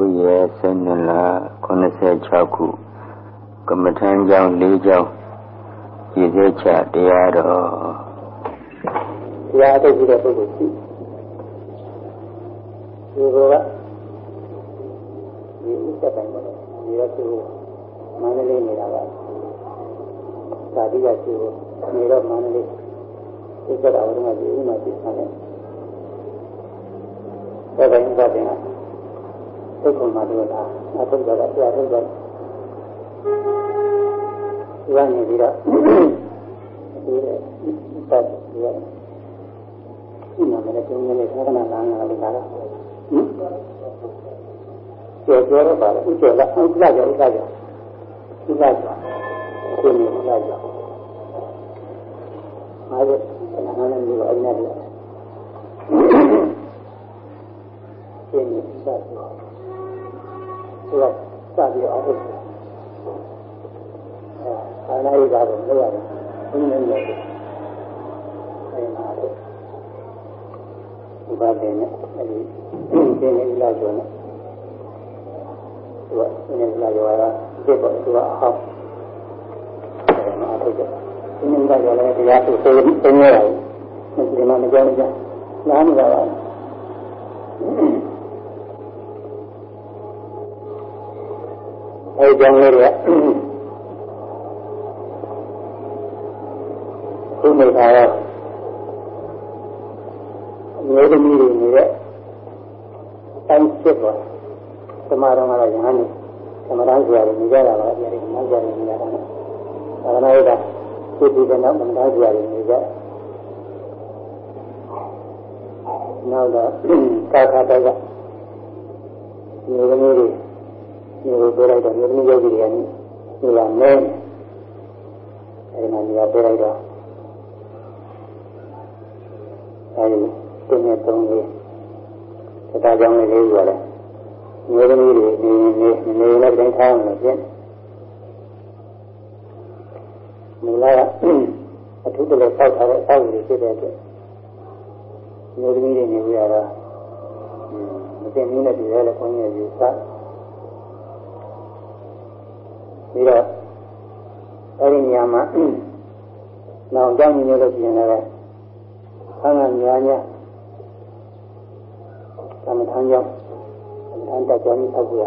ဘုရားဆယ်နှစ်လ86ခုကမ္မထမ်းကျောင်း၄ကျောင်းရည်စဲချတရားတော်တရားထုတ်ပြီးတဲ့ပုဂ္ဂိုလ်ရှိဒီဘောကဒီဥစ္စာတိုင်းမှာဒီရသူမန္တလေးနေတာကသာတိကရှိဖို့နေတော့မန္တလေးဥစ္စာတော်ကဒီဥမှာသိထားတယ်ဒါကဥစ္စာတင်က သိကုန်မှာတော့ဒါအထုတ်ကြတာတရားထုတ်ကြတယ်ဒီကနေပြီးတော့ဒီတဲ့ပတ်ဒီကဒီမှာလည်းကျုံနေတယ်သာသနာ့လမ်းကလည်းဒါကဟင်ကျော်ကျော်တော့ပါလေဥကျော်လားဥပ္ပကြောဥပ္ပကြောဥပ္ပကြောကိုနေဥပ္ပကြောအားရနာမည်မျိုးအညာတယ်ရှင်းနေဥပ္ပ ကြောသူကစပြီးတော့အခုအဲအာနာယိကာကိုလုပ်ရတယ်ဘုန်းကြီးလည်းအဲဒီမှာတော့ဒီပါတဲ့နဲ့အဲဒီရှင်းနေလာကြတယ်သူကရှင်းနေလာကြတာဒီပေါ်သူကအဟောင်းအဲဒီမှာထုတ်တယ်ရှင်းနေလာကြတယ်တရားသူသိသိနေရတယ်ဒီမှာမကြောက်ကြနားမလာပါဘူး အဲဒီကြောင့်လေးတွေကခုနေတာတော့မျိုးသမီးတွေနေတဲ့တိုင်းစစ်ပေါ်သမာတော်ကတော့ယဟန်နေသမထဆရာတွေနေကြတာပါအဲဒီနောက်ကြနေကြတာနော်သာသနာ့ရေးကသိပြီးတဲ့နောက်သမထဆရာတွေနေကြနောက်တော့ကာခတောကမျိုးသမီးတွေ ဒီလိုပြောလိုက်တော့မြေသမီးယောဂီတွေကဒီလာမဲအဲဒီမှာဒီကပြောလိုက်တော့အဲဒီသူနဲ့သုံးလေးတရားကြောင်းလေးလေးပြောတယ်မြေသမီးတွေနေနေနေလည်းတိုင်းထားအောင်လို့ပြင်မူလကအထူးတလည်းပေါက်ထားတဲ့အဆောက်အဦတွေဖြစ်တဲ့အတွက်မြေသမီးတွေနေရတာမသိနည်းနဲ့ဒီရဲလည်းခွင့်ရယူစား ပြီးတော့အဲဒီနေရာမှာနောင်ကြောင်းနေလို့ပြင်ရတယ်ဆန်းကများများသမထမ်းကြောင်းသမထမ်းတက်ကြောင်းဆောက်ပြရ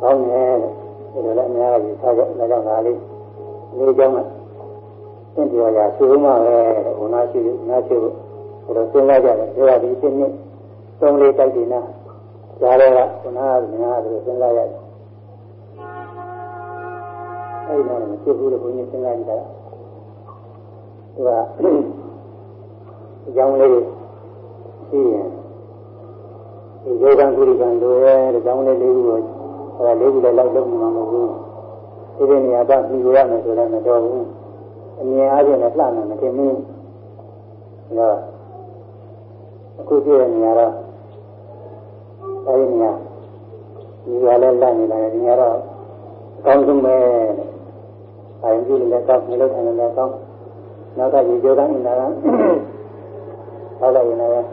ကောင်းတယ်တဲ့ဒီလိုလည်းအများကြီးဆောက်ကြဒါကြောင့်ဒါလေးလေးကြောင်းကသင်ပြောရရှိဦးမှာပဲတဲ့ဘုနာရှိနာရှိဖို့ဒါတော့စဉ်းစားကြတယ်ပြောရဒီရှင်းနေသုံးလေးတိုက်ဒီနာကြားတော့ကဘုနာကများတယ်စဉ်းစားရတယ် အဲ့ဒါလည်းမဖြစ်ဘူးလို့ဘုန်းကြီးစဉ်းစားကြည့်တာသူကအကြောင်းလေးရှိရင်ဒီယောဂံကုရိကံတို့ရဲ့အကြောင်းလေးလေးခုကိုအဲလေးခုလည်းလိုက်လုပ်မှာမဟုတ်ဘူးဒီဒီနေရာကပြီးရမယ်ဆိုလည်းမတော်ဘူးအမြင်အားဖြင့်လည်းလှမ်းမယ်မထင်ဘူးဒါအခုပြည့်တဲ့နေရာတော့အဲဒီနေရာဒီကလည်းလန့်နေတာဒီနေရာတော့အကောင်းဆုံးပဲ အာရုံပြုလည်းကောင်းနေလို့ထိုင်လည်းကောင်းနောက်ကရေကြောတိုင်းနေတာကနောက်ကရင်လည်း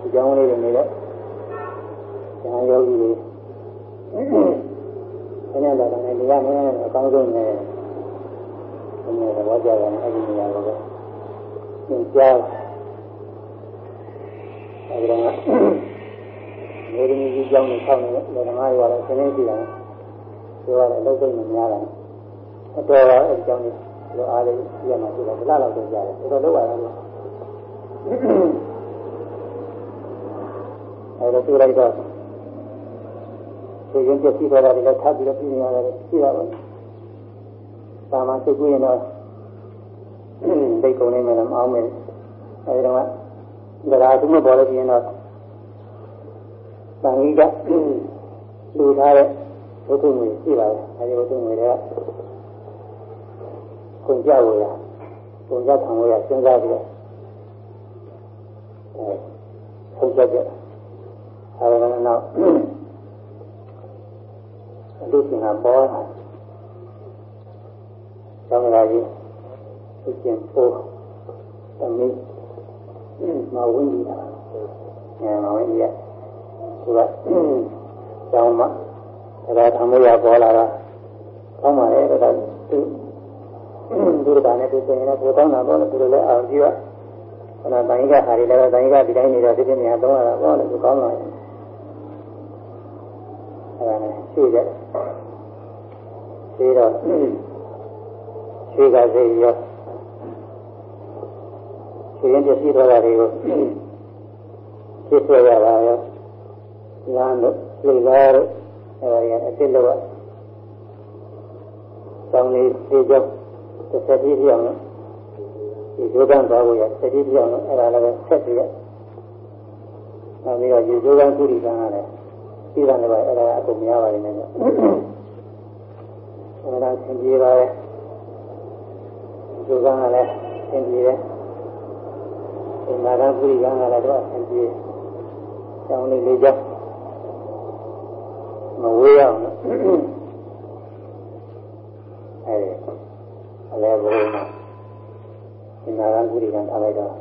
ဒီကြောင်းလေးတွေနေတဲ့ဉာဏ်ယောဂီတွေဆင်းရဲတာလည်းနေရမယ်အကောင်းဆုံးနဲ့ဆင်းရဲတော့ကြောက်ရတယ်အဲ့ဒီနေရာကိုပဲသင်ကြားအဲဒီတော့နေရင်းကြီးကြောင်းနေဆောက်နေတဲ့ဓမ္မရွာလည်းဆင်းရဲကြည့်တယ်ပြောရတယ်လုံးစိတ်မများတာ အတော်အဲအကြောင်းလေးလိုအားလေးပြရမှာဆိုတော့ဘလောက်တော့ကြားတယ်တော်တော်လောက်ရတယ်အဲဒါသူလိုက်တော့ဒီရင်ပြည့်သွားတာလည်းထပ်ပြီးတော့ပြင်ရတယ်ရှိတာပါသာမန်စိတ်ကူးရင်တော့ဒိတ်ကုန်နေမယ်မအောင်မယ်အဲဒီတော့ဒါကသူမပေါ်လို့ပြင်တော့သံဃိကလူထားတဲ့ဝတ္ထုငွေရှိပါတယ်အဲဒီဝတ္ထုငွေတွေက ကုန်ကြဝေရကုန်ကြခံဝေရစဉ်းစားပြီးတော့အဲဆုံးဖြတ်ကြအဲဒီတော့အလူရှင်ကပေါ်လာကျောင်းလာကြီးသူကျင်ပိုးသမီးမဝင်းကြီးတာအဲမဝင်းကြီးကသူကကျောင်းမှာဒါကသံမရပေါ်လာတာကောင်းပါလေဒါကသူ သူကလည်းသူဆိုရင်လည်းကိုကောင်းတာပေါ့လေသူလည်းအောင်ကြည့်ရခဏတိုင်းကဟာတွေလည်းတိုင်းကဒီတိုင်းနေတော့ဒီပြနေရာသုံးရတာပေါ့လေသူကောင်းပါရဲ့အဲဒါနဲ့ရှိကြရှိတော့ရှိကစိတ်ရောရှိရင်ပြည့်သွားတာတွေကိုဖြစ်ဆွဲရတာရောလမ်းတို့လေကားတို့အဲဒါရအစ်စ်လို့တောင်းလေးသေးကြော တစ်ဆက်ပြီးပြောင်းလို့ဒီဒုက္ခသွားဖို့ရတစ်ပြီးပြောင်းလို့အဲ့ဒါလည်းဆက်ပြီးရနောက်ပြီးတော့ဒီဒုက္ခကုရိကံကလည်းပြီးတယ်လည်းအဲ့ဒါအကုန်များပါတယ်နဲ့အဲ့ဒါသင်ပြေပါတယ်ဒုက္ခကလည်းသင်ပြေတယ်ဒီနာဂကုရိကံကလည်းတော့သင်ပြေတောင်းလေးလေးကြောမဝေးအောင်လို့အဲဒီအလဲဘုံမှာ ဒီနာရန်ကုရိကံထားလိုက်တော့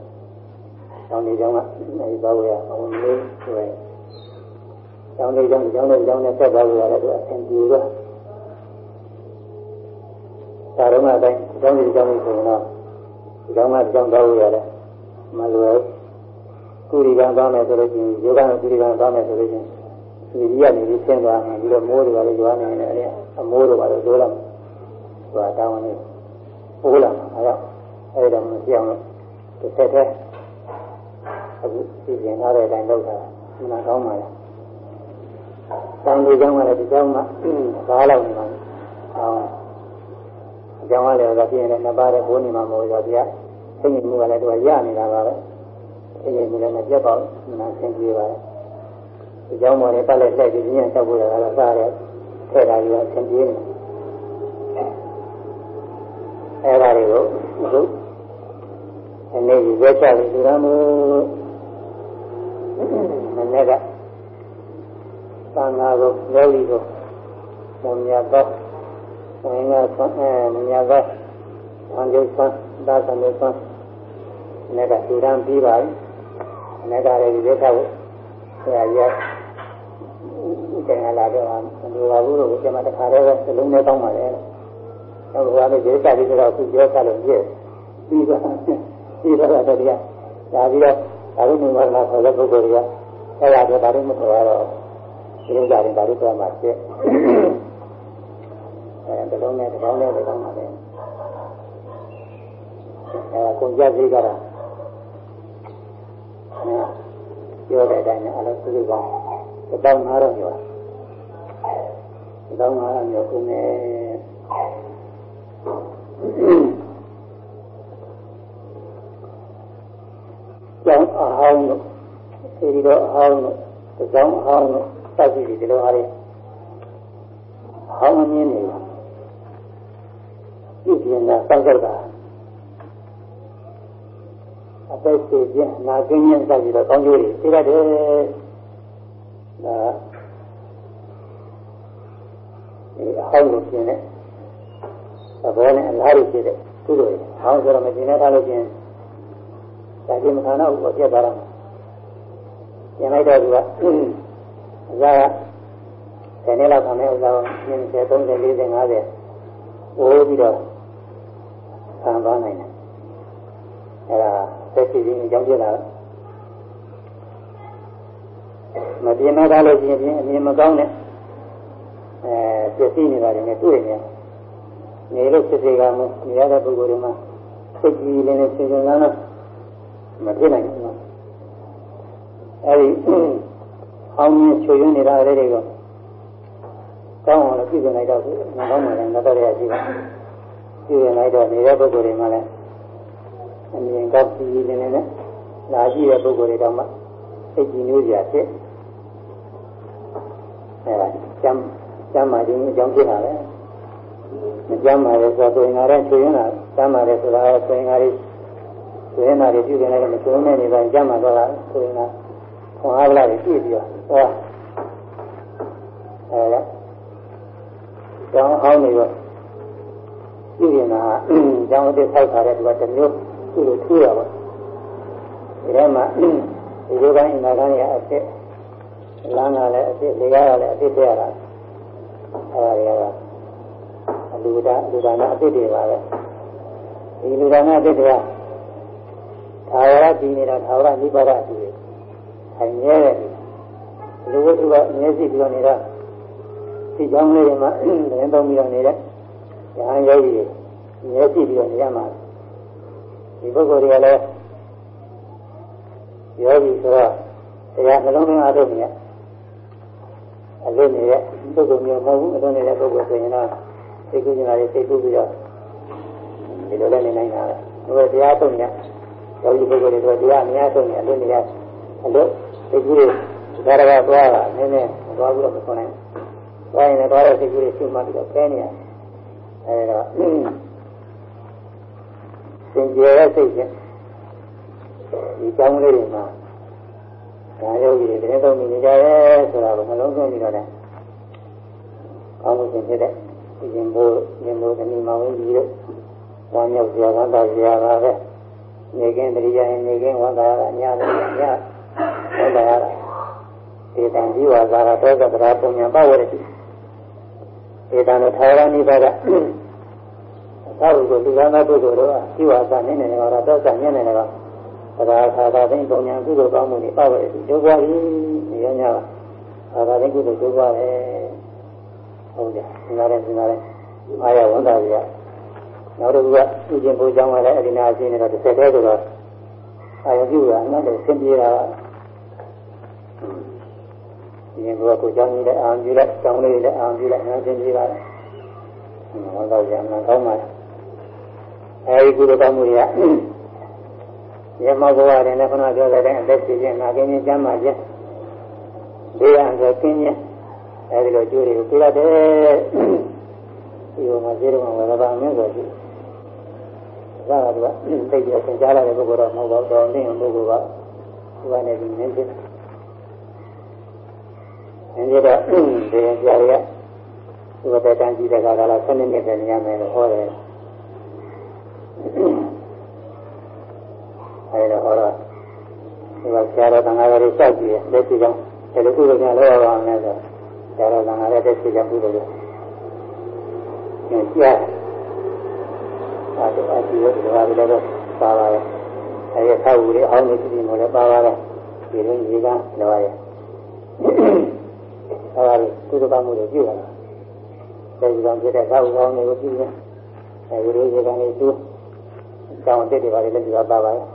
တောင်းနေကြောင်းကအဲဒီဘာဝရအောင်လေးဆိုရဲတောင်းနေကြောင်းကြောင်းနဲ့ကြောင်းနဲ့ဆက်ပါလို့ရတယ်သူအဆင်ပြေတော့ဒါတော့မှအတိုင်းကြောင်းနေကြောင်းနေဆိုရင်တော့ကြောင်းကကြောင်းသွားလို့ရတယ်မလွယ်ကုရိကံသွားမယ်ဆိုလို့ရှိရင်ယောဂနဲ့ကုရိကံသွားမယ်ဆိုလို့ရှိရင်ဒီကြီးကနေပြီးဆင်းသွားတယ်ပြီးတော့မိုးတွေပါလေကျွမ်းနေတယ်အဲ့အမိုးတွေပါလေသိုးလာသွားတောင်းနေပိုးလာအဲ့တော့အဲ့ဒါမှပြောင်းလို့ တစ်ဆက်တည်းအခုစီစဉ်ထားတဲ့အတိုင်းလုပ်တာမှန်ကောင်းပါလားတောင်းလေးကြောင်းကလည်းဒီကြောင်းကဘာလောက်နေပါလဲအောင်းအကြောင်းကလည်းဒါပြင်းနေနှစ်ပါးတဲ့ဘိုးနေမှာမဟုတ်ရောဗျာသိနေမှုကလည်းသူကရနေတာပါပဲသိနေမှုလည်းမပြတ်ပါဘူးမှန်ဆင်းပြေပါလေဒီကြောင်းပေါ်နဲ့ပတ်လက်လိုက်ပြီးညံ့ချက်ဖို့ရတာလည်းစားရဲထဲတာကြီးကအဆင်ပြေနေအဲဒါတွေကိုအခုအ နေကြီးရက်ချပြီးသူရမို့မနေ့ကသံဃာကိုလောလီကိုမုံမြတ်တော့ဝင်ကဆွမ်းအဲမြတ်တော့ဝံကျုပ်ဆွမ်းသာသမေဆွမ်းနေ့ကသူရန်ပြီးပါပြီနေ့ကလည်းရက်ချဖို့ဆရာကြီးကျင်လာတော့မလိုပါဘူးလို့ကျွန်မတခါတည်းပဲစလုံးနဲ့တောင်းပါလေ။တော့ဘာလို့ဒီစာပြီးတော့ခုပြောတာလို့ပြည့်ပြီးတော့ ပြီးတော့တော့တရားဒါပြီးတော့ဒါလို့မြင်လာဆိုတဲ့ပုဂ္ဂိုလ်တွေကအဲ့ဒါတော့ဒါလို့မခေါ်ရတော့ဒီလိုကြရင်ဒါလို့ပြောမှဖြစ်အဲဒီလုံးနဲ့ဒီကောင်းနဲ့ဒီကောင်းပါလေအဲကုန်ကြစိတ်ကတော့ပြောတဲ့အတိုင်းနဲ့အလုံးစုကောင်းတောင်း၅ရောတောင်း၅ရောကုန်နေကျော င်းအဟောင်းတို့အဲဒီတော့အဟောင်းတို့ကျောင်းအဟောင်းတို့စသဖြင့်ဒီလိုအားဖြင့်အဟောင်းအမြင်နေပါပြည့်စုံတာစောင့်ကြတာအသက်ရှင်ခြင်းနာကျင်ခြင်းစသဖြင့်တော့ကောင်းကျိုးတွေသိရတယ်ဒါဒီအဟောင်းကိုပြင်တဲ့သဘောနဲ့အလားတူဖြစ်တဲ့ကုသိုလ်တွေအဟောင်းဆိုတော့မကျင်တဲ့ထားလို့ပြင် ဒါကျင်မခံတော့ဘူးပြတ်သွားတော့ပြင်လိုက်တော့သူကအစားကဆယ်နှစ်လောက်ခံတဲ့ဥစ္စာကို20 30 40 50ပိုးပြီးတော့ခံသွားနိုင်တယ်အဲဒါသက်ရှိခြင်းအကြောင်းပြတာမပြင်းတော့လို့ရှိရင်အမြင်မကောင်းနဲ့အဲပြည့်စည်နေတာတွေနဲ့တွေ့နေနေလို့ဖြစ်စေကမနေရတဲ့ပုဂ္ဂိုလ်တွေမှာစိတ်ကြီးလေးနဲ့စဉ်းစားလာ မဖြစ်နိုင်ဘူးအဲဒီအောင်မြင်ချွေရင်းနေတာလေးတွေကိုကောင်းအောင်လို့ပြည်နိုင်တော့ဘူးမကောင်းမှလည်းတော့ရရှိပါပြည်နိုင်တော့နေတဲ့ပုဂ္ဂိုလ်တွေမှာလည်းအမြင်ကောင်းကြီးလေးနဲ့လာရှိတဲ့ပုဂ္ဂိုလ်တွေတော့မှစိတ်ကြီးမျိုးစရာဖြစ်အဲဒါကျမ်းကျမ်းမာခြင်းအကြောင်းဖြစ်တာလေမကျမ်းမာရဲဆိုတော့ငါလည်းချွေရင်းတာကျမ်းမာတယ်ဆိုတာဆိုရင်ငါလေး ချွေရင်းတာတွေပြုနေတယ်မချွေနေနေတိုင်းကျမ်းမာတော့တာဆိုရင်ကခွန်အားလာတွေပြည့်ပြီးတော့ဟောအဲဒါကျောင်းဟောင်းနေတော့ပြည့်နေတာကျောင်းအစ်ဆောက်ထားတဲ့သူကတစ်မျိုးသူ့လိုထူးရပါဒီထဲမှာဒီလိုတိုင်းအနာဂတ်ရဲ့အဖြစ်လမ်းကလည်းအဖြစ်လေကားကလည်းအဖြစ်ပြရတာအဲဒါတွေကတော့လူဒါလူဒါနာအဖြစ်တွေပါပဲဒီလူဒါနာအဖြစ်တွေက သာဝရတည်နေတာသာဝရနိဗ္ဗာန်တည်တယ်ခိုင်မြဲတဲ့လူဝတ္ထုကအမြဲရှိပြီးတော့နေတာဒီကြောင့်လေးတွေမှာလည်းသုံးပြီးတော့နေတဲ့ဉာဏ်ယောဂီတွေအမြဲရှိပြီးတော့နေရမှာဒီပုဂ္ဂိုလ်တွေကလည်းယောဂီဆိုတော့တရားနှလုံးသွင်းအားထုတ်နေရအလုံးနေတဲ့ပုဂ္ဂိုလ်မျိုးမဟုတ်ဘူးအလုံးနေတဲ့ပုဂ္ဂိုလ်ဆိုရင်တော့စိတ်ကူးနေတာတွေစိတ်ကူးပြီးတော့ဒီလိုလည်းနေနိုင်တာပဲဒီတရားထုတ်နေ ယောဂီပုဂ္ဂိုလ်တွေတော့တရားအများဆုံးနေအလုံးနေရအလုံးစိတ်ကူးတွေဒါရကသွားတာနည်းနည်းသွားပြီးတော့မဆုံးနိုင်သွားရင်လည်းသွားတဲ့စိတ်ကူးတွေရှုမှတ်ပြီးတော့ခဲနေရအဲဒါစင်ကြယ်တဲ့စိတ်ချင်းဒီကြောင်းလေးတွေမှာဒါယောဂီတွေတကယ်တော့နေကြရဲဆိုတာကိုနှလုံးသွင်းပြီးတော့လည်းကောင်းမှုရှင်ဖြစ်တဲ့ရှင်ဘိုးရှင်ဘိုးတဏီမောင်ကြီးတို့ဝမ်းမြောက်စရာကသာစရာပါပဲ နေကင်းတရိယာရင်နေကင်းဝမ်းသာရအများကြီးအများဝမ်းသာရဒေတံជីဝါသာရတောကပရာပုံညာပဝရတိဒေတံတို့ထာဝရနိဗ္ဗာန်သာဝုကိုလူကနာပုဂ္ဂိုလ်တို့ကជីဝါသာနေနေတော့တော့ညနေနေတော့သရာသာသာသိပုံညာကုသိုလ်ကောင်းမှုတွေပေါ့ပဲဒီဒုက္ခကြီးနေရ냐သာသာသိကုသိုလ်ဒုက္ခပဲဟုတ်ကြစဉ်းစားတယ်စဉ်းစားတယ်အားရဝန်တာကြီးက နောက်တစ်ခုကဥကျင်ပူကြောင်းကလည်းအဒီနာအချင်းနဲ့တော့တစ်ဆက်တည်းဆိုတော့အာယုပြုကအနောက်တော့ဆင်းပြေတာဒီရင်ကကိုကြောင်းကြီးလည်းအာပြုလိုက်ကြောင်းလေးလည်းအာပြုလိုက်နောက်ဆင်းပြေတာဝန်တာကြီးအမှန်ကောင်းပါအဲဒီကုသိုလ်ကောင်းမှုတွေကရမောဘဝတွေနဲ့ခဏပြောတဲ့အတိုင်းအသက်ရှင်ခြင်းနာကင်းခြင်းကျမ်းမာခြင်းဒေယံဆိုကင်းခြင်းအဲဒီလိုကျိုးတွေကိုပြရတယ် ဒီလိုမှကျေတော့ဝရပါမင်းဆိုရှိဒါကသူကသိပြီးအသင်ကြားလာတဲ့ပုဂ္ဂိုလ်တော့မဟုတ်ပါဘူးတော်နေပုဂ္ဂိုလ်ကသူကနေပြီးနင်းဖြစ်နင်းဖြစ်တော့ဒီရင်ကြားရသူကတန်ကြည့်တဲ့ခါကလာ7နှစ်နဲ့ညမယ်လို့ဟောတယ်အဲဒါဟောတော့ဒီမှာဆရာတော်တန်ခါးရီစောက်ကြည့်လက်ရှိကြောင့်ဒီလိုကုသိုလ်များလောက်အောင်လဲဆိုဆရာတော်တန်ခါးရဲ့တက်ရှိကြောင့်ကု သိုလ်တွေညကြားအဲဒီအကြည့်ရဒီလိုလည်းတော့ပါပါရဲ့အဲဒီဆောက်ဦးလေးအောင်းနေကြည့်နေလည်းပါပါရဲ့ဒီရင်းကြီးကလောရဲ့အဲဒီကုသိုလ်ကောင်းမှုတွေပြုရတာအဲဒီကြောင့်ဖြစ်တဲ့ဆောက်ဦးကောင်းတွေကိုပြုရင်အဲဒီလိုရေကန်လေးသူ့ကြောင်းတက်တွေပါလေလည်းဒီပါပါရဲ့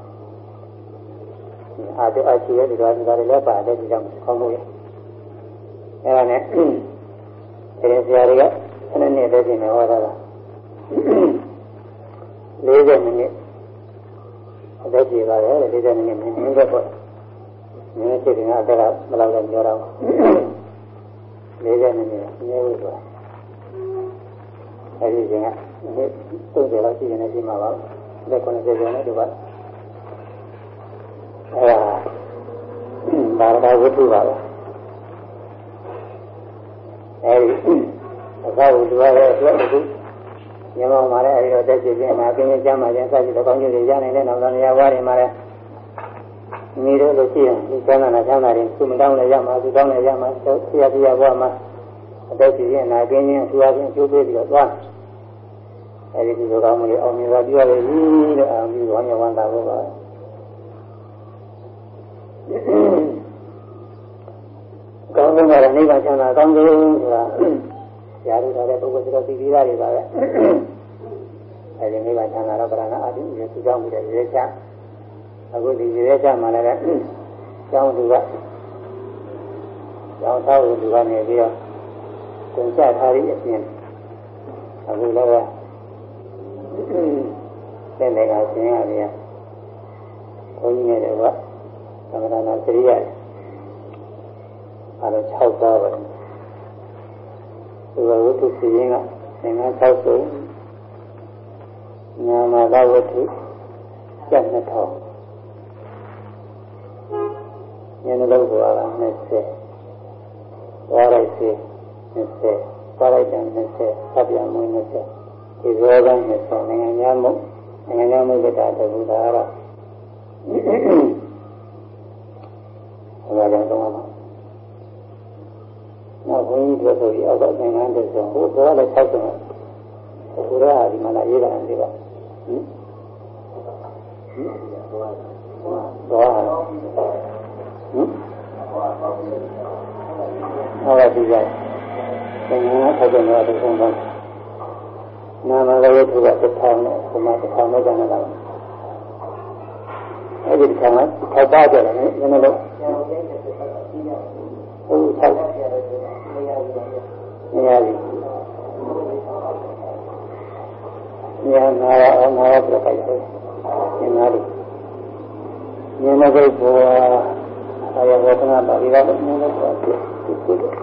အာတုအရှိရဲ့ဒီလိုဒီလိုလည်းပါတယ်ဒီကြောင့်ကောင်းမှုရဲ့အဲဒါနဲ့ဒီဆရာတွေက အဲ့ဒီနေ့လည်းပြင်နေဟောတာက40မိနစ်အသက်ကြီးပါတယ်40မိနစ်မြင်နေတော့ပေါ့နည်းဖြစ်တယ်အသက်ကမလောက်လည်းပြောတော့40မိနစ်နည်းလို့ဆိုအဲဒီချိန်ကနေ့30လောက်ရှိနေပြီမှာပါလက်90ကျော်နဲ့ဒီပါအဲဒါဘာသာဝတ္ထုပါပဲအဲဒီ အသာဝတ္ထုရတဲ့အတွက်အခုညမောင်မှာလည်းအဲဒီတော့တက်ကြည့်ခြင်းနာကင်းကျမ်းမှာကျမ်းစသဖြင့်ကောင်းကျိုးတွေရနိုင်တဲ့နောက်သားနေရာဝါတွေမှာလည်းနေတော့လို့ရှိရင်ဒီကျမ်းသာနာကျမ်းသာတွေသူမတောင်းလည်းရမှာသူတောင်းလည်းရမှာဆရာဆရာဘုရားမှာအတက်ကြည့်ခြင်းနာကင်းခြင်းအထူးအချင်းကျိုးပေးပြီးတော့သွားအဲဒီဒီလိုကောင်းမှုတွေအောင်မြင်စွာပြုရလေပြီလို့အာရုံပြုဝမ်းမြောက်ဝမ်းသာဖို့ပါကောင်းဆုံးကတော့နိဗ္ဗာန်ချမ်းသာကောင်းဆုံးဆိုတာ ရားတို့ထားတဲ့ပုဂ္ဂိုလ်ဆိုတော့သိပြီးသားတွေပါပဲအဲဒီနိဗ္ဗာန်ချမ်းသာတော့ပရဏအာတိရေသူကြောင့်ပြီးတဲ့ရေချအခုဒီရေချမှာလည်းကျောင်းသူကကျောင်းသားဝင်သူကနေပြီးတော့ကျန်ချထားပြီးအပြင်အခုလည်းတဲ့နေကဆင်းရတယ်ဘုန်းကြီးနဲ့တော့သမဏနာစရိယအဲဒါ6ပါးပဲ ဒီဝတ္ထုစီရင်ကသင်္ကန်း6စုညာမာလဝတ္ထုကျက်2000ညနေလောက်ကွာက20သွားလိုက်စီ20သွားလိုက်တယ်20သဗျာမွေး20ဒီဇောက20နိုင်ငံညာမှုနိုင်ငံညာမှုကတာတကူတာကတော့ဘုရားကြောင့်တော့ ဘုန်းကြီးတို့ဆိုပြီးအောက်ကသင်္ကန်းတဲ့ဆိုဟိုတော့လည်း၆ဆယ်ဟိုတော့ဒီမှာလာရေးတာလေပါဟင်ဟင်တော့ဟင်ဟောရပြီကြသင်္ကန်းထောက်တယ်တော့သုံးပါနာမလည်းသူကတစ်ထောင်နဲ့ဒီမှာတစ်ထောင်နဲ့ကျန်တာအဲ့ဒီတစ်ထောင်ကထောက်ပါကြတယ်နည်းနည်းတော့ဟုတ်ဆော က်နေရာကြီးနေရာနာရအောင်နာရပြပိုက်တယ်နေရာကြီးညမဂုတ်ဘောအာယဝတနာပါဠိတော်နည်းနည်းတော့ဒီကုသိုလ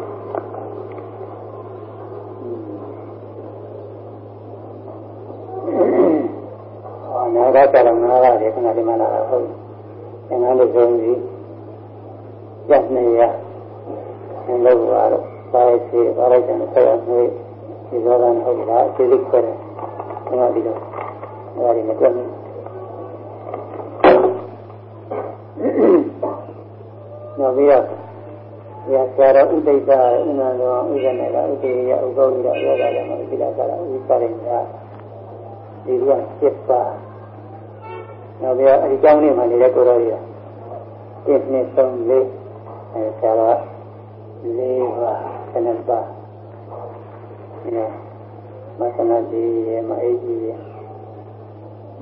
်နာရကြတော့နာရတယ်ခဏဒီမှာလာတာဟုတ်တယ်ငါတို့ဆုံးစီရနေရဆင်းလို့ပါတော့ ပါရစီပါရကျန်ဆက်ရမှုဒီသောတာဟုတ်လားအစိလိခွဲတယ်ဒီမှာဒီတော့အဲ့ဒါဒီမတွက်ဘူးနောက်ပြီးတော့ရဆရာဥဒိဋ္ဌဥနာတော်ဥဒနေကဥဒေယဥကောဝိရယောဂလည်းမသိတာကဥပါရိညာဒီကစစ်ပါနောက်ပြီးတော့အဲဒီကျောင်းလေးမှာနေတဲ့ကိုရောကြီးက1 2 3 4အဲဆရာတော်လေးပါ ခဏပါအဲမသနာကြီးရမအေးကြီးရ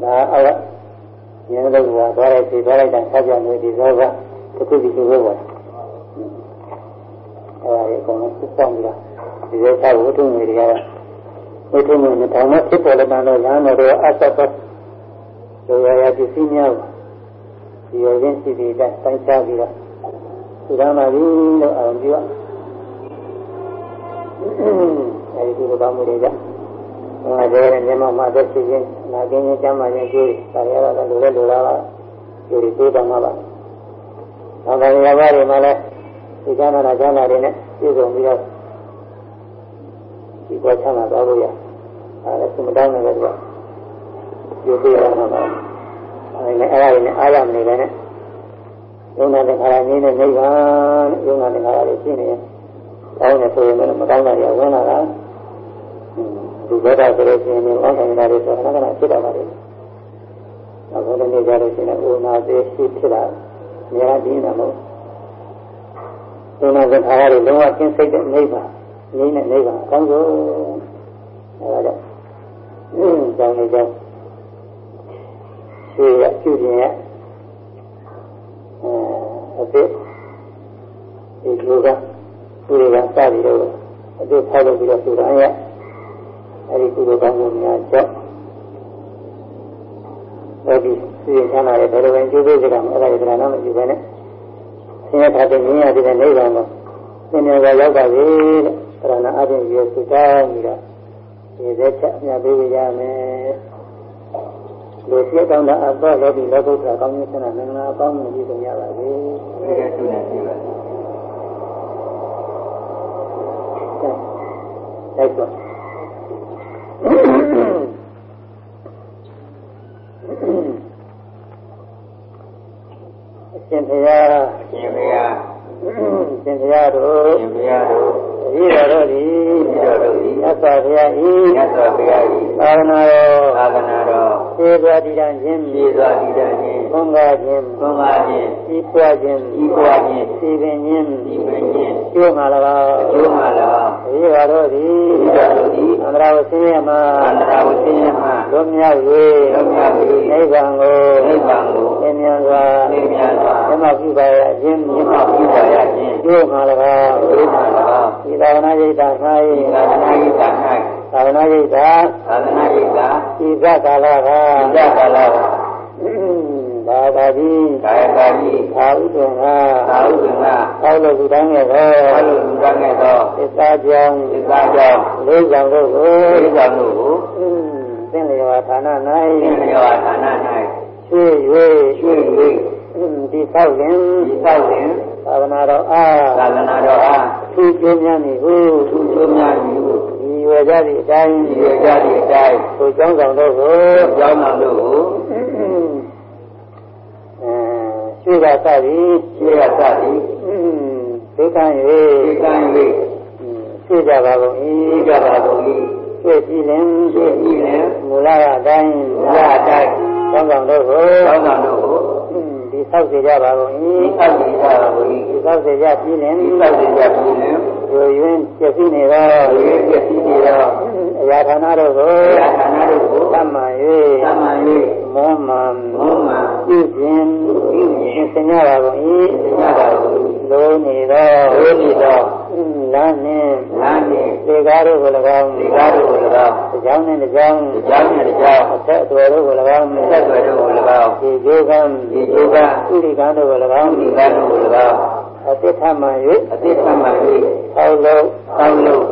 ဒါအဲ့ဒါဉာဏ်တော်ကသွားလိုက်ပြီးသွားလိုက်တာဆက်ပြနေဒီသောကတစ်ခုဒီလိုပဲပေါ့အဲ့ဒါကိုအကုန်လုံးစစ်ဆောင်ပြီးတော့ဒီလိုသာဝတ္ထုငွေတွေကတော့ဝတ္ထုငွေနဲ့တောင်းတော့ဖြစ်ပေါ်လာတော့ရဟန်းတော်တို့အဆက်ပတ်ဆိုရရပစ္စည်းများဒီရင်းစီပြီးတိုင်းချပြီးတော့သုဒ္ဓမာကြီးလို့အောင်ပြု အဲဒီလိုကောင်းမှုတွေကြောင့်ငါတဲ့မျက်မှောက်မှာသက်ရှိခြင်းနာကျင်ခြင်းကျမ်းမာခြင်းကျိုးဒါရရတော့လိုလဲလိုလားပါကျိုးတွေသိတော်မှာပါ။နောက်ပိုင်းရပါတွေမှာလည်းဒီကျမ်းမာတာကျမ်းမာတွေနဲ့ပြည့်စုံပြီးတော့ဒီကွာချမ်းသာသွားလို့ရ။ဒါလည်းသမတောင်းနေတယ်ကွာ။ကျိုးသိရမှာပါ။အဲဒီနဲ့အဲ့ဒါတွေနဲ့အားရမနေပဲနဲ့ယုံနာတဲ့ခါရနည်းနဲ့နိဗ္ဗာန်ယုံနာတဲ့ခါရလေးရှင်းနေရင် ကောင်းတယ်ဆိုရင်လည်းမကောင်းတာရဝင်လာတာဒီဘက်ကဆိုလို့ရှိရင်အောင်းခံတာတွေဆိုတော့ခဏခဏဖြစ်တော့ပါတယ်။နောက်ဆုံးနေ့ကြလို့ရှိရင်ဥနာသေးရှိဖြစ်တာနေရာဒီနေမှာယုံနာတဲ့ခါရလေးလုံးဝကျင်းစိတ်တဲ့နိဗ္ဗာန်ငြိမ်းတဲ့နိဗ္ဗာန်အကောင်းဆုံးအဲဒါကြောင့်ကြောင်းနေကြောင်းရှိရပြုခြင်းရဲ့အဖြစ်ဒီလိုက သူတွေကစပြီးတော့အဖြစ်ဖောက်လို့ပြီးတော့သူတိုင်းရဲ့အဲဒီကုသိုလ်ကောင်းမှုများကြောင့်အဲဒီစီရင်ချမ်းသာတဲ့ဘယ်လိုပဲကျိုးပေးစကားမအဲ့ဒါရတဲ့နာမရှိဘဲနဲ့ဆင်းရဲထားတဲ့မြင်ရတဲ့နိဗ္ဗာန်ကိုသင်္နေကရောက်ပါပြီတဲ့ပရဏအပြင်ရေစုတောင်းပြီးတော့ဒီသက်ချက်အမြတ်ပေးရမယ်လူပြတောင်းတာအတော့လည်းဒီလောကုတ္တရာကောင်းကြီးဆန္ဒမင်္ဂလာအပေါင်းနဲ့ပြည့်စုံရပါစေ။ဒီကဆုနဲ့ပြပါ စေ။တိုက်တော့အရှင်ဘုရားအရှင်ဘုရားအရှင်ဘုရားတို့အရှင်ဘုရားတို့တတိတော်တို့သည်တတိတော်တို့သည်မြတ်စွာဘုရား၏မြတ်စွာဘုရား၏သာသနာတော်သာသနာတော်ခြေစွာတည်တံ့ခြင်းခြေစွာတည်တံ့ခြင်းဘုံကားခြင်းဘုံကားခြင်းဤပွားခြင်းဤပွားခြင်းစီပင်ခြင်းစီပင်ခြင်းကျိုးမှာ၎င်းကျိုးမှာ၎င်း တတိတော်တို့သည်တတိတော်တို့သည်အန္တရာဝဆင်းရဲမှာအန္တရာဝဆင်းရဲမှာလွတ်မြောက်၍လွတ်မြောက်၍နိဗ္ဗာန်ကိုနိဗ္ဗာန်ကိုသင်မြန်စွာသင်မြန်စွာဓမ္မပြုပါရခြင်းဓမ္မပြုပါရခြင်းကျိုးမှာ၎င်းကျိုးမှာ၎င်းဒီသာဝနာရိတ်တာ၌သာသနာ့ရိတ်တာ၌သာဝနာရိတ်တာသာသနာ့ရိတ်တာဤသကာလကဤသကာလက သာသာတိသာသာတိသာဥဒ္ဒနာသာဥဒ္ဒနာသောလကုတန်းရဲ့သောသောလကုတန်းရဲ့သောသစ္စာကြောင့်သစ္စာကြောင့်လေးဆောင်တို့ကိုလေးဆောင်တို့ကိုသင်္လျာဌာန၌သင်္လျာဌာန၌ရွှေ၍ရွှေ၍ဒီသောက်ရင်ဒီသောက်ရင်သာသနာတော်အားသာသနာတော်အားသူကျိုးများမည်ဟုသူကျိုးများမည်ဟုဒီဝေကြသည့်အတိုင်းဒီဝေကြသည့်အတိုင်းသူကျောင်းဆောင်တို့ကိုကျောင်းဆောင်တို့ကို ရွှေကစသည်ရွှေကစသည်ဒိဋ္ဌံ၍ဒိဋ္ဌံ၍သိကြပါကုန်၏သိကြပါကုန်၏သိကြည်လင်သိကြည်လင်မူလကအတိုင်းမူလအတိုင်းကောင်းကောင်းတို့ကိုသောင်းတော်တို့ကိုဒီဆောက်စေကြပါကုန်ဒီ၏အောက်ကြီးကြပါကုန်၏ဒီဆောက်စေကြကြည်လင်ဒီသောက်ကြကြပြီလင်ယိုယွင်းပြည့်စည်နေသောဝိပစ္စည်းတွေတော့ အရာဌာနတို့ကိုဌာနတို့ကိုသတ်မှန်သမ္မာ၍၍မောမှန်မောမှန်ပြုခြင်းပြုခြင်းသင်ကြပါကုန်သင်ကြပါကုန်၏လိုနေသောလိုနေသောလမ်းနှင့်လမ်းနှင့်သေကားတို့ကို၎င်းဒီကားတို့ကို၎င်းတစ်ကြောင်းနှင့်တစ်ကြောင်းဒီကြောင်းနဲ့ဒီကြောင်းအသက်အသွယ်တို့ကို၎င်းဆက်သွယ်တို့ကို၎င်းဒီကျိုးကံဒီကျိုးကံဥဒိကံတို့ကို၎င်းဒီကားတို့ကို၎င်း အသစ်ထမှန်အသိသမ္မာ၍၍ဆောက်လို့သောင်းလို့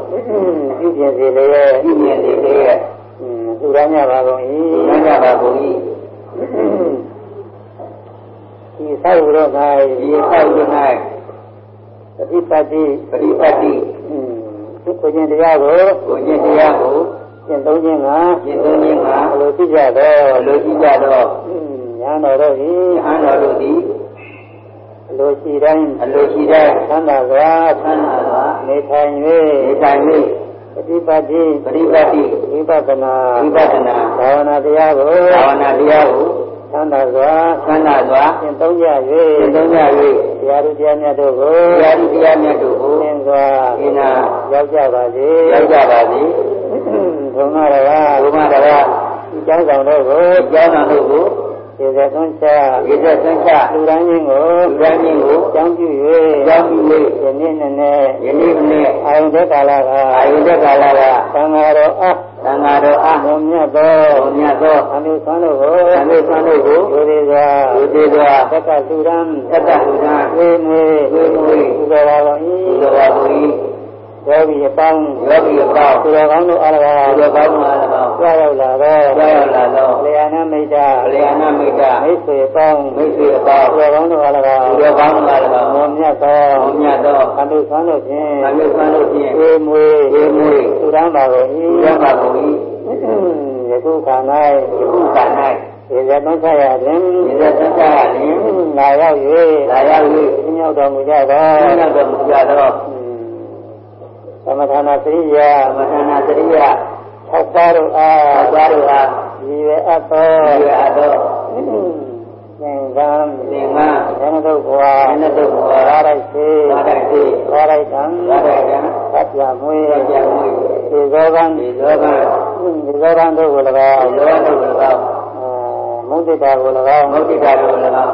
ပြုပြင်စေလျက်ပြည့်မြတ်လေးရဲ့သူရမ်းကြပါကုန်သင်၏ကြပါကုန်၏ဒီဆောက်လို့၌ဒီဆောက်ရ၌ပฏิပတ်တိပရိပတ်တိဒီကိုခြင်းတရားကိုကိုကျင့်တရားကိုကျင့်သုံးခြင်းကကျင့်သုံးခြင်းကဘယ်လိုသိကြတော့အလိုရှိကြတော့ညာတော်တို့သည်ဟန်တော်တို့သည်အ လိုရှိတိုင်းအလိုရှိတဲ့သံသာစွာဆန္ဒသာနေထိုင်နေထိုင်၍၍ပฏิပတ်တိပရိပတ်တိဝိပဿနာဝိပဿနာဘာဝနာတရားကိုဘာဝနာတရားကိုသံသာစွာဆန္ဒစွာကျင့်သုံးကြသင်သုံးကြ၍၍တရားသူတရားမြတ်တို့ကိုတရားဒီတရားမြတ်တို့ကိုသင်စွာသင်နာရောက်ကြပါစေရောက်ကြပါစေဘုံမရကဘုမတရဒီကျောင်းဆောင်တို့ကိုကျောင်းတော်တို့ကို ခြေသက်သွန်းချရေသက်ဆန်းချလူတိုင်းချင်းကိုလူတိုင်းချင်းကိုကျောင်းပြုကျောင်းပြု၍ယနေ့နဲ့နဲ့ယနေ့မနေ့အာယုန်သက်ကာလကအာယုဒကာလကသံဃာတော်အားသံဃာတော်အားဘုံမြတ်သောဘုံမြတ်သောအမိဆွမ်းတို့ကိုသံဃာဆန်းတို့ကိုယိုသေးစွာဝိသေစွာသက်ကလူရန်သတ္တဟုဒံဝေမွေဝေမွေသူတော်ပါကုန်ဘု၏ရားဘုရား ယောဂီအပေါင်းယောဂီအပေါင်းသူတော်ကောင်းတို့အား၎င်းဘုရားကောင်းမှာ၎င်းကြွရောက်လာသောကြောက်ရောက်လာသောလျာဏမိတ်တာလျာဏမိတ်္တမိတ်ဆွေအပေါင်းမိတ်ဆွေအပေါင်းသူတော်ကောင်းတို့အား၎င်းဘုရားကောင်းမှာ၎င်းမောမြတ်သောဘုံမြတ်သောအမိဆွမ်းတို့ဖြင့်သံဃာဆန်းတို့ဖြင့်ဝေမွေဝေမွေသူရန်ပါကုန်ဘုရားပါကုန်၏၏ယခုခါ၌ယခုက၌ရေဇသုံးချရာတွင်ဒီသက်ဆန်းချရလျင်လာရောက်၍လာရောက်၍ပြင်းရောက်တော်မူကြသောဘုရားတော်မူကြသော သမထနာစရိယာသမထနာစရိယ၆ပါးတို့အားသွားတို့အားရည်ရွယ်အပ်သောဒီရသောသင်္ကန်းသင်္ကန်းဉာဏ်တို့ဘဝဉာဏ်တို့ဘဝသာရိုက်စေသာရိုက်စေသာရိုက်တံသာရိုက်တံသတ္တမွေသတ္တမွေဒီဇောကံဒီသောကံဒီဇောကံတို့ကို၎င်းဒီသောတို့၎င်းမုဒိတာကို၎င်းမုဒိတာတို့၎င်း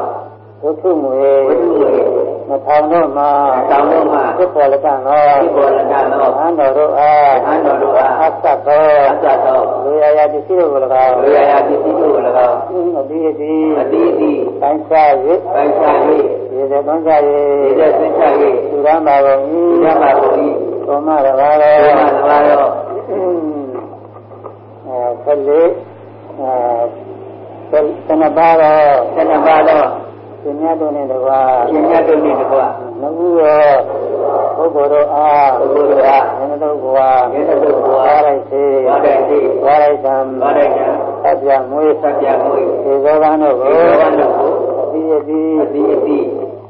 ဝိထုမွေဝိတုမွေ မထောင်တို့မှာတောင်းတို့မှသစ္စာလကံသောဒီဘောလကသောအဟံတော်တို့အားအဟံတော်တို့အားအသတ်သောအသတ်သောလူရယာပစ္စည်းတို့ကို၎င်းဝေယယာပစ္စည်းတို့ကို၎င်းအတိအတိအတိအတိတိုင်းစား၍ပိုင်ချ၍ရေသက်သွန်းကြဒီ၍သက်ဆန်းချ၍သူရမ်းပါကုန်ဒီ၏ရပါကုန်၏သောမရပါတော်ဘုရားသဘာရောအဲဆက်လေအဲဆယ်နှစ်ပါးတော့သတ္တပါသော ရှင်မြတ်တို့နဲ့တကွာရှင်မြတ်တို့နှင့်တကွနဘူးရောပုဂ္ဂိုလ်တို့အားဘုရားတို့အားဉာဏ်တို့ဘဝဉာဏ်တို့ဘဝဝါရိုက်စေဝါရိုက်စေဝါရိုက်တံဝါရိုက်တံသတ်ပြမွေးသတ္တမွေဒီဇောကံတို့ဒီကိုသောကတို့ကိုအတိအတိအတိအတိ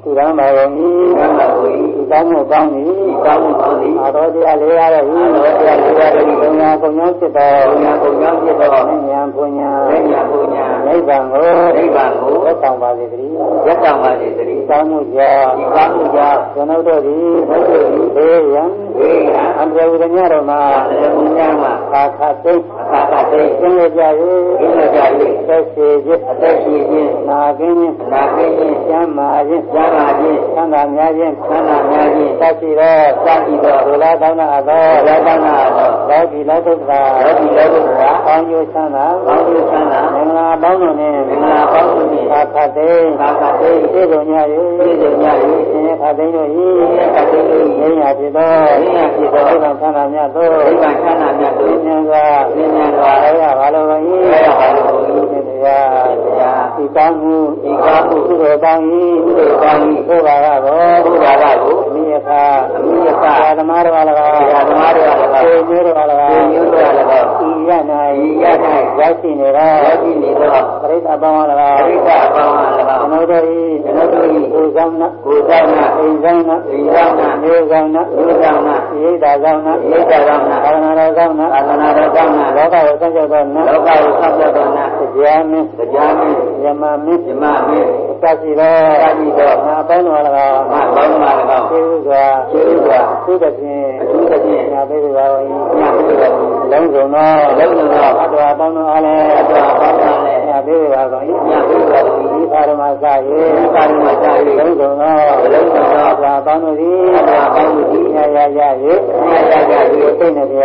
သူရမ်းပါကုန်သံ၏ဃာကို၏ဒီကောင်းမှုကောင်း၏ဒီကောင်းမှုကောင်းသည်အာတော်တရားလေးရတဲ့ဤအာတော်တရားလေးရတဲ့ဤဘုရားကုံကြောင့်ဖြစ်သောဘုရားကိုကြောင်းဖြစ်သောဉာဏ်ပညာလက်ညာပူညာ နိဗ္ဗာန်ကိုနိဗ္ဗာန်ကိုသက်ဆောင်ပါစေတည်းရက်ဆောင်ပါစေတည်းကောင်းမှုကြောင့်ဒီကောင်းမှုကြောင့်ကျွန်ုပ်တို့သည်ဘုရားတို့သည်ဘေးရန်ဝိဟံအန္တရာယ်ဝိဒညာတော်မှာသေမညာမှာခါခါသိအခါခါသိကျင်းရကြကျင်းရကြ၍သက်ရှိခြင်းအသက်ရှိခြင်းနာကင်းခြင်းနာခင်းခြင်းကျမ်းမာခြင်းကျမ်းမာခြင်းသံသာများခြင်းသံသာများခြင်းသတ်ရှိသောစသည်သောဒုလာကောင်းသောအသောလောကနာသောလောကီလောကုတ္တရာလောကီလောကုတ္တရာကောင်းကျိုးချမ်းသာကောင်းကျိုးချမ်းသာမင်္ဂလာပေါင်းတို့နှင့်မင်္ဂလာပေါင်းတို့နှင့်သာခတ်သိသာခတ်သိသိကုန်ကြ၍သိကုန်ကြ၍ရှင်ရခတ်သိတို့၏ရှင်ရခတ်သိတို့၏ဉာဏ်ရဖြစ်သောဉာဏ်ရဖြစ်သောနိဗ္ဗာန်ချမ်းသာမြတ်သောနိဗ္ဗာန်ချမ်းသာမြတ်သောဉာဏ်စွာဉာဏ်စွာပါရပါလို့ကိုဤရပါလို့ကိုဤတရားတရားဒီကောင်းမှုဒီကောင်းမှုကုသိုလ်ကောင်းဤကုသိုလ်ကောင်းဤဘုရားကတော့ဘုရားကတော့အမိ ယခအမိယခသမားတော်လည်းကောသမားတော်လည်းကောကိုမျိုးတော်လည်းကောကိုမျိုးတော်လည်းကောဤရ၌ဤရ၌ရောက်ရှိနေတော့ရောက်ရှိနေတော့ပရိသတ်ပေါင်းလည်းကောပရိသတ်ပေါင်းလည်းကောဘုရားဤဘုရားဤကိုဆောင်နာကိုဆောင်နာအိမ်ဆောင်နာအိမ်ဆောင်နာမျိုးဆောင်နာမျိုးဆောင်နာဣဒ္ဓဆောင်နာဣဒ္ဓဆောင်နာသာသနာတော်ဆောင်နာသာသနာတော်ဆောင်နာလောကကိုဆောင်ကြတော်နာလောကကိုဆောင်ကြတော်နာတရားမင်းတရားမင်းယမမင်းယမမင်း သတိတော်သတိတော်ငါပေါင်းတော်လည်းကောငါပေါင်းတော်လည်းကောသေဥစွာသေဥစွာသုတဖြင့်သုတဖြင့်ငါပေးပါတော်၏ငါပေးပါတော်၏လုံးစုံသောလုံးစုံသောအတ္တဝပေါင်းတော်အားလည်းအတ္တဝပေါင်းတော်လည်းငါပေးပါတော်၏ငါပေးပါတော်၏ဒီပါရမစ၍ဒီပါရမစ၍လုံးစုံသောလုံးစုံသောအတ္တဝပေါင်းတော်သည်အတ္တဝပေါင်းတော်သည်ညာရရ၍ညာရရ၍သိနေကြ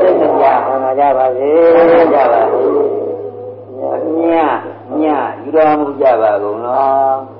သိနေကြဆန္ဒကြပါစေဆန္ဒကြပါစေည ညယူတော်မူကြပါကုန်လော